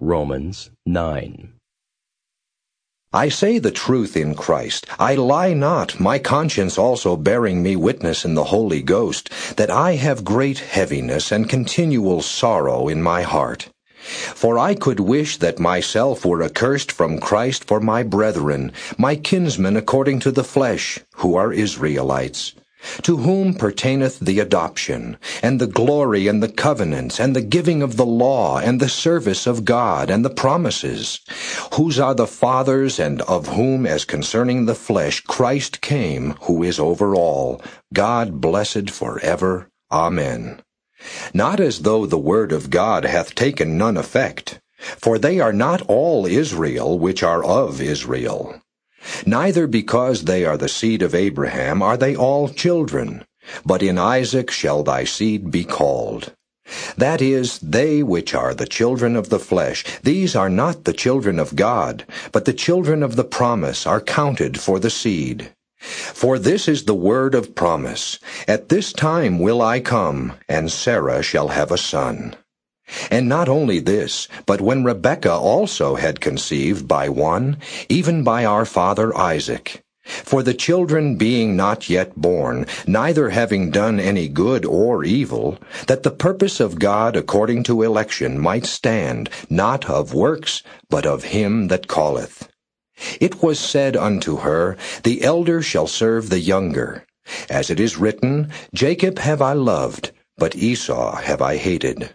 Romans 9. I say the truth in Christ. I lie not, my conscience also bearing me witness in the Holy Ghost, that I have great heaviness and continual sorrow in my heart. For I could wish that myself were accursed from Christ for my brethren, my kinsmen according to the flesh, who are Israelites to whom pertaineth the adoption, and the glory, and the covenants, and the giving of the law, and the service of God, and the promises, whose are the fathers, and of whom, as concerning the flesh, Christ came, who is over all, God blessed for ever. Amen. Not as though the word of God hath taken none effect, for they are not all Israel which are of Israel. Neither because they are the seed of Abraham are they all children, but in Isaac shall thy seed be called. That is, they which are the children of the flesh, these are not the children of God, but the children of the promise are counted for the seed. For this is the word of promise, At this time will I come, and Sarah shall have a son. And not only this, but when Rebekah also had conceived by one, even by our father Isaac. For the children being not yet born, neither having done any good or evil, that the purpose of God according to election might stand, not of works, but of him that calleth. It was said unto her, The elder shall serve the younger. As it is written, Jacob have I loved, but Esau have I hated.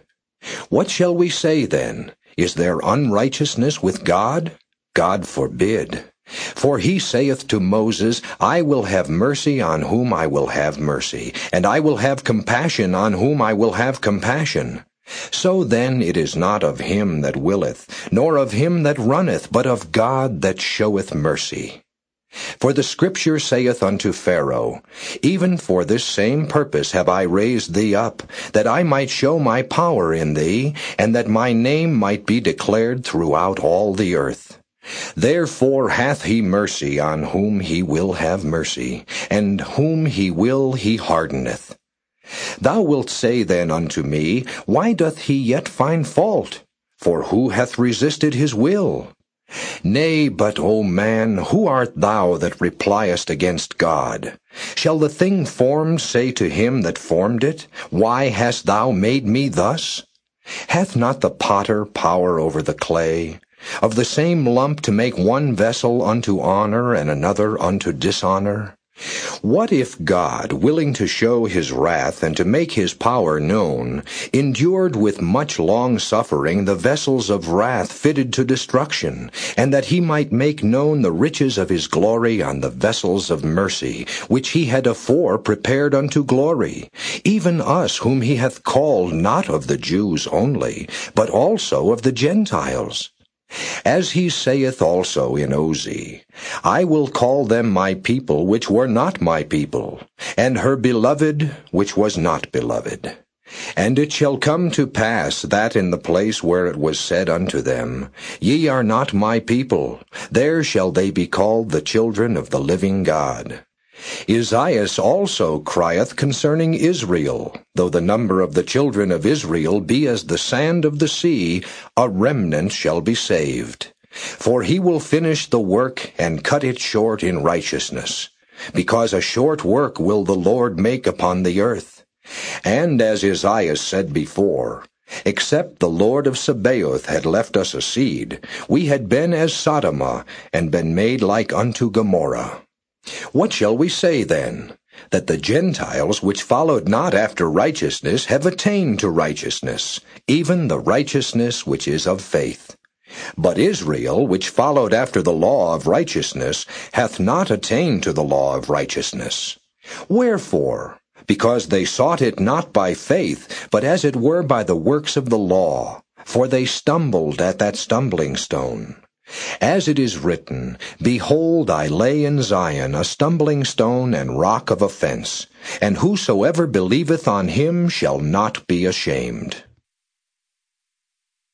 What shall we say then? Is there unrighteousness with God? God forbid. For he saith to Moses, I will have mercy on whom I will have mercy, and I will have compassion on whom I will have compassion. So then it is not of him that willeth, nor of him that runneth, but of God that showeth mercy. For the Scripture saith unto Pharaoh, Even for this same purpose have I raised thee up, that I might show my power in thee, and that my name might be declared throughout all the earth. Therefore hath he mercy on whom he will have mercy, and whom he will he hardeneth. Thou wilt say then unto me, Why doth he yet find fault? For who hath resisted his will? Nay, but, O man, who art thou that repliest against God? Shall the thing formed say to him that formed it, Why hast thou made me thus? Hath not the potter power over the clay? Of the same lump to make one vessel unto honor and another unto dishonor? What if God, willing to show his wrath and to make his power known, endured with much long suffering the vessels of wrath fitted to destruction, and that he might make known the riches of his glory on the vessels of mercy, which he had afore prepared unto glory, even us whom he hath called not of the Jews only, but also of the Gentiles? As he saith also in Osee, I will call them my people which were not my people, and her beloved which was not beloved. And it shall come to pass that in the place where it was said unto them, Ye are not my people, there shall they be called the children of the living God. Esaias also crieth concerning Israel, though the number of the children of Israel be as the sand of the sea, a remnant shall be saved. For he will finish the work and cut it short in righteousness, because a short work will the Lord make upon the earth. And as Esaias said before, Except the Lord of Sabaoth had left us a seed, we had been as Sodom, and been made like unto Gomorrah. What shall we say then? That the Gentiles which followed not after righteousness have attained to righteousness, even the righteousness which is of faith. But Israel, which followed after the law of righteousness, hath not attained to the law of righteousness. Wherefore? Because they sought it not by faith, but as it were by the works of the law, for they stumbled at that stumbling stone. As it is written, Behold, I lay in Zion a stumbling stone and rock of offense, and whosoever believeth on him shall not be ashamed.